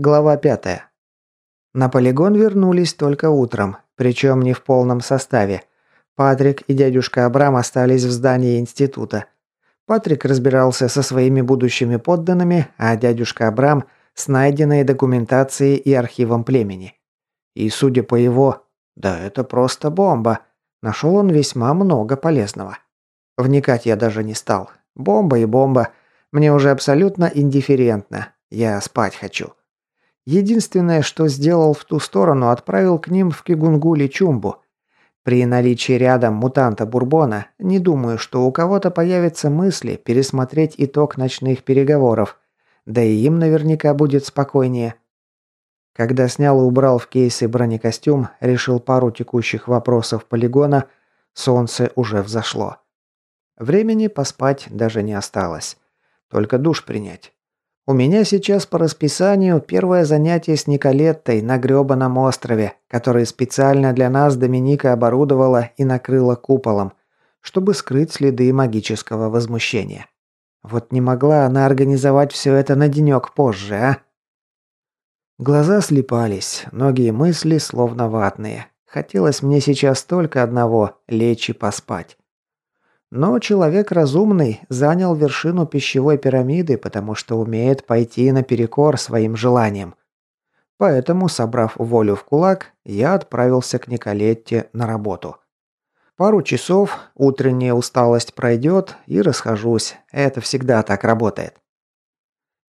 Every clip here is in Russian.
Глава 5. На полигон вернулись только утром, причем не в полном составе. Патрик и дядюшка Абрам остались в здании института. Патрик разбирался со своими будущими подданными, а дядюшка Абрам с найденной документацией и архивом племени. И судя по его «да это просто бомба», нашел он весьма много полезного. Вникать я даже не стал. Бомба и бомба. Мне уже абсолютно индифферентно. Я спать хочу. Единственное, что сделал в ту сторону, отправил к ним в Кигунгули Чумбу. При наличии рядом мутанта Бурбона, не думаю, что у кого-то появятся мысли пересмотреть итог ночных переговоров. Да и им наверняка будет спокойнее. Когда снял и убрал в кейсы бронекостюм, решил пару текущих вопросов полигона, солнце уже взошло. Времени поспать даже не осталось. Только душ принять. У меня сейчас по расписанию первое занятие с Николеттой на грёбаном острове, который специально для нас Доминика оборудовала и накрыла куполом, чтобы скрыть следы магического возмущения. Вот не могла она организовать все это на денек позже, а? Глаза слепались, ноги и мысли словно ватные. Хотелось мне сейчас только одного – лечь и поспать. Но человек разумный занял вершину пищевой пирамиды, потому что умеет пойти наперекор своим желаниям. Поэтому, собрав волю в кулак, я отправился к Николетте на работу. Пару часов, утренняя усталость пройдет и расхожусь. Это всегда так работает.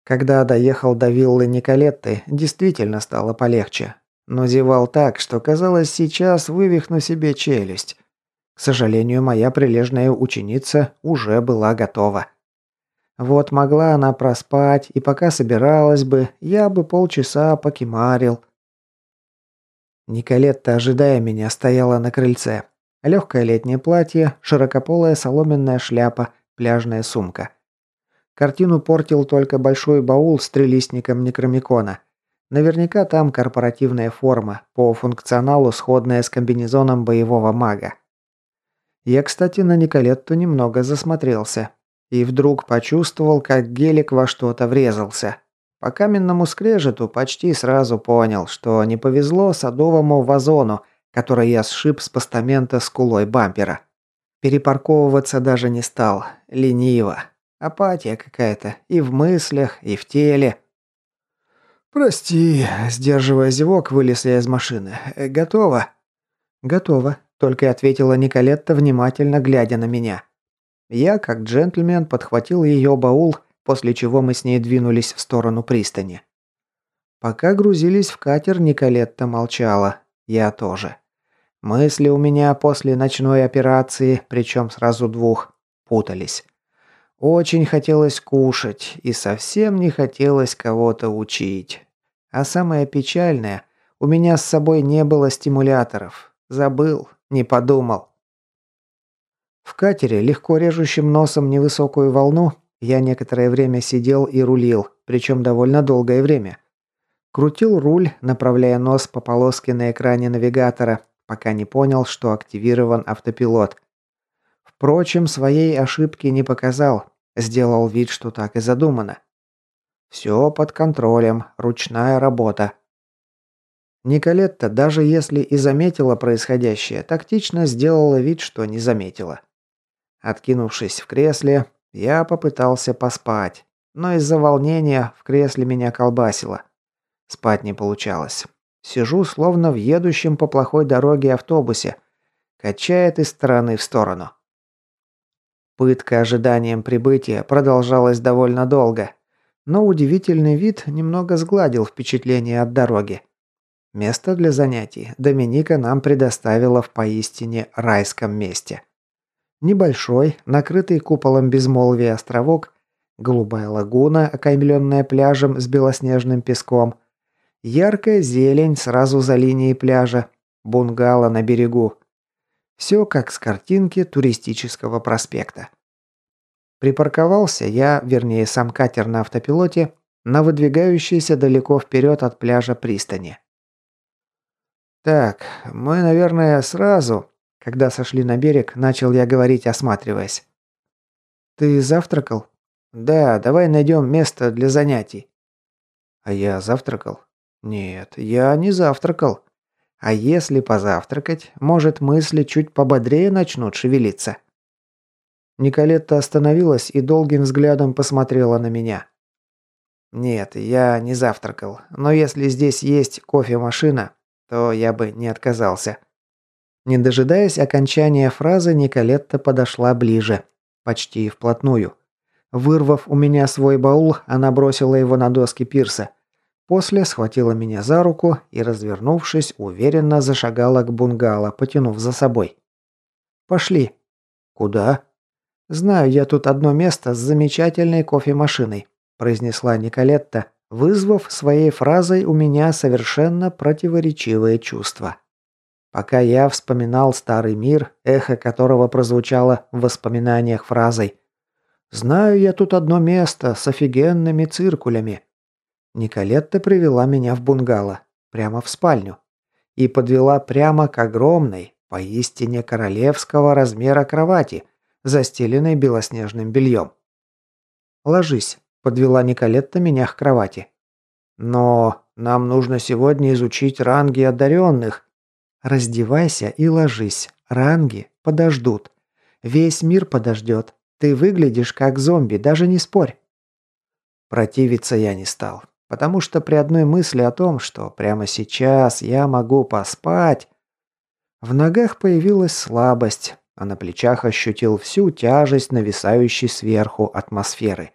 Когда доехал до виллы Николетты, действительно стало полегче. Но зевал так, что казалось, сейчас вывихну себе челюсть. К сожалению, моя прилежная ученица уже была готова. Вот могла она проспать, и пока собиралась бы, я бы полчаса покемарил. Николетта, ожидая меня, стояла на крыльце. Легкое летнее платье, широкополая соломенная шляпа, пляжная сумка. Картину портил только большой баул с трелистником некромикона. Наверняка там корпоративная форма, по функционалу сходная с комбинезоном боевого мага. Я, кстати, на Николетту немного засмотрелся. И вдруг почувствовал, как гелик во что-то врезался. По каменному скрежету почти сразу понял, что не повезло садовому вазону, который я сшиб с постамента скулой бампера. Перепарковываться даже не стал. Лениво. Апатия какая-то. И в мыслях, и в теле. «Прости», – сдерживая зевок, вылез я из машины. «Готово?» «Готово», только и ответила Николетта, внимательно глядя на меня. Я, как джентльмен, подхватил ее баул, после чего мы с ней двинулись в сторону пристани. Пока грузились в катер, Николетта молчала. Я тоже. Мысли у меня после ночной операции, причем сразу двух, путались. Очень хотелось кушать и совсем не хотелось кого-то учить. А самое печальное, у меня с собой не было стимуляторов. Забыл, не подумал. В катере, легко режущим носом невысокую волну, я некоторое время сидел и рулил, причем довольно долгое время. Крутил руль, направляя нос по полоске на экране навигатора, пока не понял, что активирован автопилот. Впрочем, своей ошибки не показал, сделал вид, что так и задумано. Все под контролем, ручная работа. Николетта, даже если и заметила происходящее, тактично сделала вид, что не заметила. Откинувшись в кресле, я попытался поспать, но из-за волнения в кресле меня колбасило. Спать не получалось. Сижу словно в едущем по плохой дороге автобусе, качает из стороны в сторону. Пытка ожиданием прибытия продолжалась довольно долго, но удивительный вид немного сгладил впечатление от дороги. Место для занятий Доминика нам предоставила в поистине райском месте. Небольшой, накрытый куполом безмолвия островок, голубая лагуна, окаймленная пляжем с белоснежным песком, яркая зелень сразу за линией пляжа, бунгало на берегу. Все как с картинки туристического проспекта. Припарковался я, вернее сам катер на автопилоте, на выдвигающейся далеко вперед от пляжа пристани. «Так, мы, наверное, сразу...» Когда сошли на берег, начал я говорить, осматриваясь. «Ты завтракал?» «Да, давай найдем место для занятий». А я завтракал? Нет, я не завтракал. А если позавтракать, может, мысли чуть пободрее начнут шевелиться. Николетта остановилась и долгим взглядом посмотрела на меня. «Нет, я не завтракал, но если здесь есть кофемашина, то я бы не отказался». Не дожидаясь окончания фразы, Николетта подошла ближе, почти вплотную. Вырвав у меня свой баул, она бросила его на доски пирса. После схватила меня за руку и, развернувшись, уверенно зашагала к бунгало, потянув за собой. «Пошли». «Куда?» «Знаю я тут одно место с замечательной кофемашиной», произнесла Николетта, вызвав своей фразой у меня совершенно противоречивые чувства. Пока я вспоминал старый мир, эхо которого прозвучало в воспоминаниях фразой «Знаю я тут одно место с офигенными циркулями». Николетта привела меня в бунгало, прямо в спальню, и подвела прямо к огромной, поистине королевского размера кровати – застеленной белоснежным бельем. «Ложись», – подвела Николетта меня к кровати. «Но нам нужно сегодня изучить ранги одаренных». «Раздевайся и ложись. Ранги подождут. Весь мир подождет. Ты выглядишь как зомби, даже не спорь». Противиться я не стал, потому что при одной мысли о том, что прямо сейчас я могу поспать, в ногах появилась слабость, а на плечах ощутил всю тяжесть нависающей сверху атмосферы.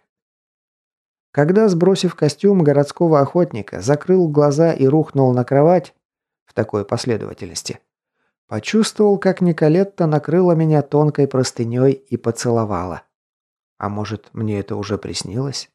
Когда, сбросив костюм городского охотника, закрыл глаза и рухнул на кровать в такой последовательности, почувствовал, как Николетта накрыла меня тонкой простыней и поцеловала. А может, мне это уже приснилось?